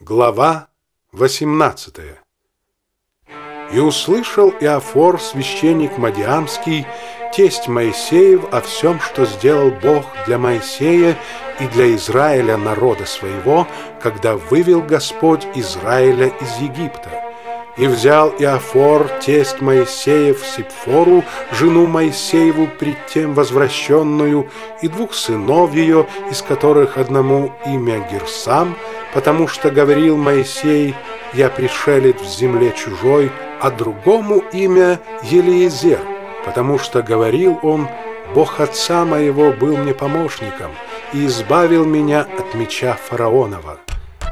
Глава 18 И услышал Иофор, священник Мадиамский, тесть Моисеев о всем, что сделал Бог для Моисея и для Израиля народа своего, когда вывел Господь Израиля из Египта. И взял Иофор, тесть Моисеев, Сипфору, жену Моисееву, пред тем возвращенную, и двух сынов ее, из которых одному имя Герсам, потому что говорил Моисей, «Я пришелец в земле чужой», а другому имя Елиезер, потому что говорил он, «Бог отца моего был мне помощником и избавил меня от меча фараонова».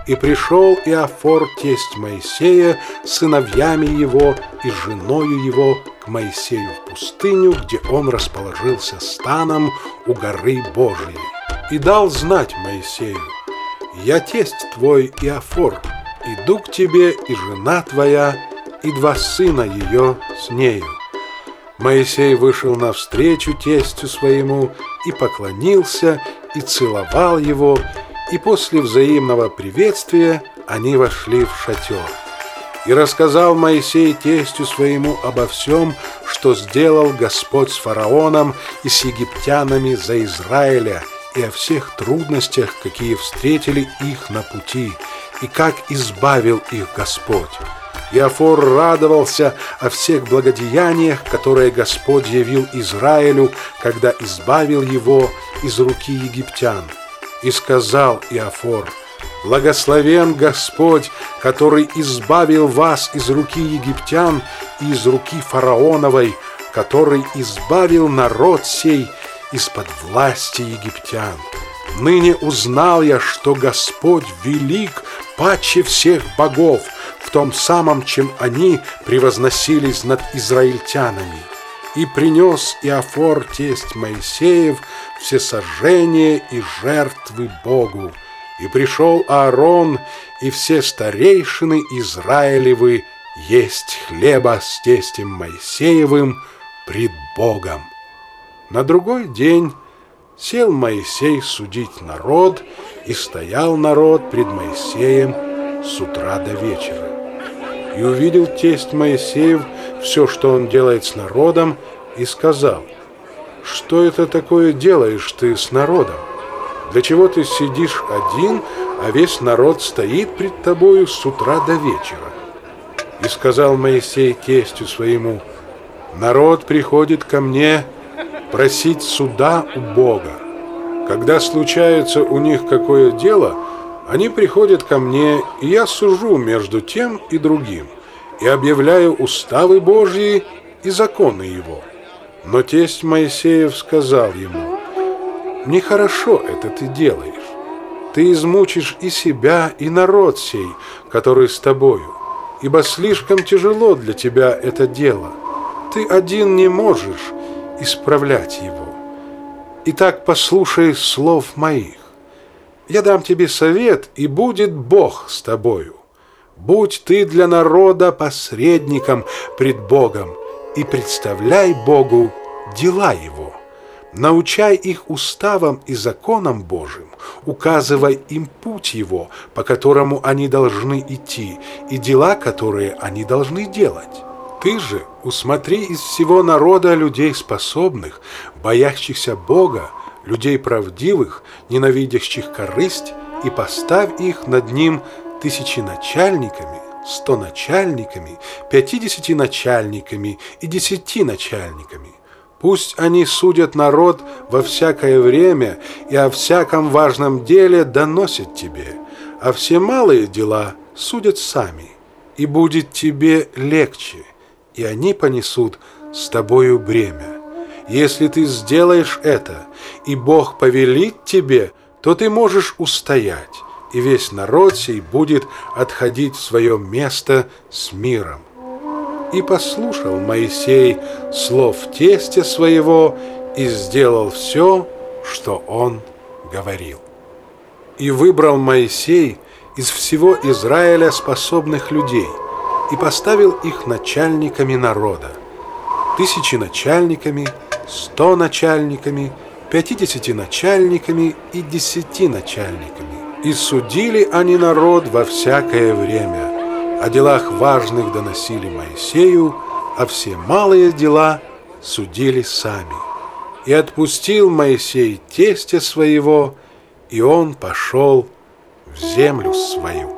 И пришел Иофор, тесть Моисея, сыновьями его и женою его к Моисею в пустыню, где он расположился станом у горы Божией. И дал знать Моисею, «Я тесть твой Иофор, иду к тебе и жена твоя, и два сына ее с нею». Моисей вышел навстречу тестю своему и поклонился, и целовал его, и после взаимного приветствия они вошли в шатер. И рассказал Моисей тестю своему обо всем, что сделал Господь с фараоном и с египтянами за Израиля, и о всех трудностях, какие встретили их на пути, и как избавил их Господь. Иофор радовался о всех благодеяниях, которые Господь явил Израилю, когда избавил его из руки египтян. И сказал Иофор, «Благословен Господь, который избавил вас из руки египтян и из руки фараоновой, который избавил народ сей из-под власти египтян. Ныне узнал я, что Господь велик паче всех богов, в том самом, чем они превозносились над израильтянами. И принес Иофор, тесть Моисеев, все сожжения и жертвы Богу. И пришел Аарон и все старейшины Израилевы есть хлеба с тестем Моисеевым пред Богом. На другой день сел Моисей судить народ, и стоял народ пред Моисеем с утра до вечера. И увидел тесть Моисеев все, что он делает с народом, и сказал, «Что это такое делаешь ты с народом? Для чего ты сидишь один, а весь народ стоит пред тобою с утра до вечера?» И сказал Моисей тестю своему, «Народ приходит ко мне, — просить суда у Бога. Когда случается у них какое дело, они приходят ко мне, и я сужу между тем и другим, и объявляю уставы Божьи и законы Его. Но тесть Моисеев сказал ему, «Нехорошо это ты делаешь. Ты измучишь и себя, и народ сей, который с тобою, ибо слишком тяжело для тебя это дело. Ты один не можешь, исправлять его. Итак, послушай слов моих. Я дам тебе совет, и будет Бог с тобою. Будь ты для народа посредником пред Богом, и представляй Богу дела Его. Научай их уставам и законам Божьим, указывай им путь Его, по которому они должны идти, и дела, которые они должны делать. Ты же усмотри из всего народа людей способных, боящихся Бога, людей правдивых, ненавидящих корысть, и поставь их над ним тысячи начальниками, сто начальниками, пятидесяти начальниками и десяти начальниками. Пусть они судят народ во всякое время и о всяком важном деле доносят тебе, а все малые дела судят сами, и будет тебе легче – и они понесут с тобою бремя. Если ты сделаешь это, и Бог повелит тебе, то ты можешь устоять, и весь народ сей будет отходить в свое место с миром. И послушал Моисей слов тестя своего и сделал все, что он говорил. И выбрал Моисей из всего Израиля способных людей – и поставил их начальниками народа. Тысячи начальниками, сто начальниками, пятидесяти начальниками и десяти начальниками. И судили они народ во всякое время. О делах важных доносили Моисею, а все малые дела судили сами. И отпустил Моисей тестя своего, и он пошел в землю свою.